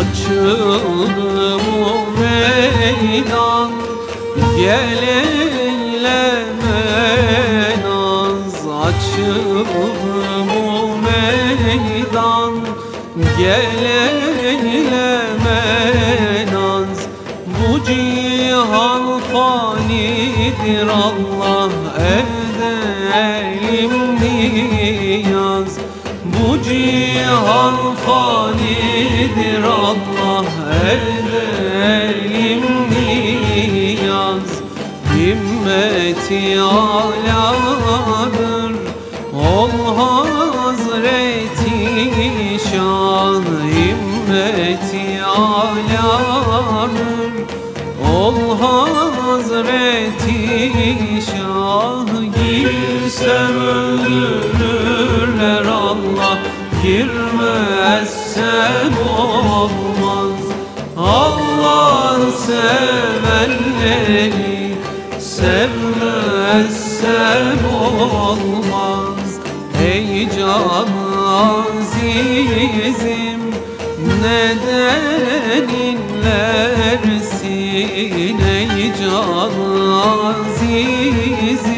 Açıldı bu meydan Gel eyleme naz. Açıldı bu meydan Gel eyleme naz. Bu cihan fanidir Allah edelim niyaz Bu cihan fanidir Allah edelim niyaz. Himmeti aladır Ol Hazreti Şah Himmeti aladır Ol Hazreti Şah Girsem Allah Girmezsem olmaz. Allah sevenleri Sevmezsem olmaz. Ey can azizim Neden inlersin? Ey can azizim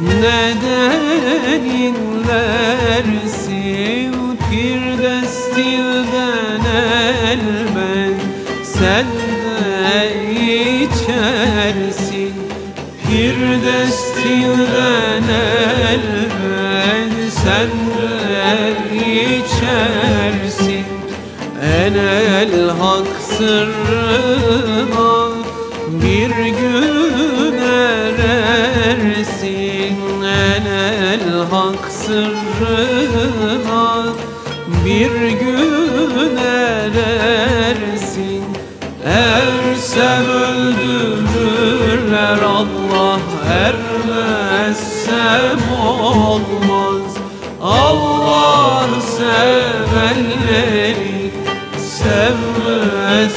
Neden inlersin Pir destilden Sen de içersin Pir destilden Sen de içersin Enel hak sırrına bir gün Enel hak sırrına bir gün erersin. Ersem öldürürler Allah Ermezsem olmaz. Allah sevenleri sevmez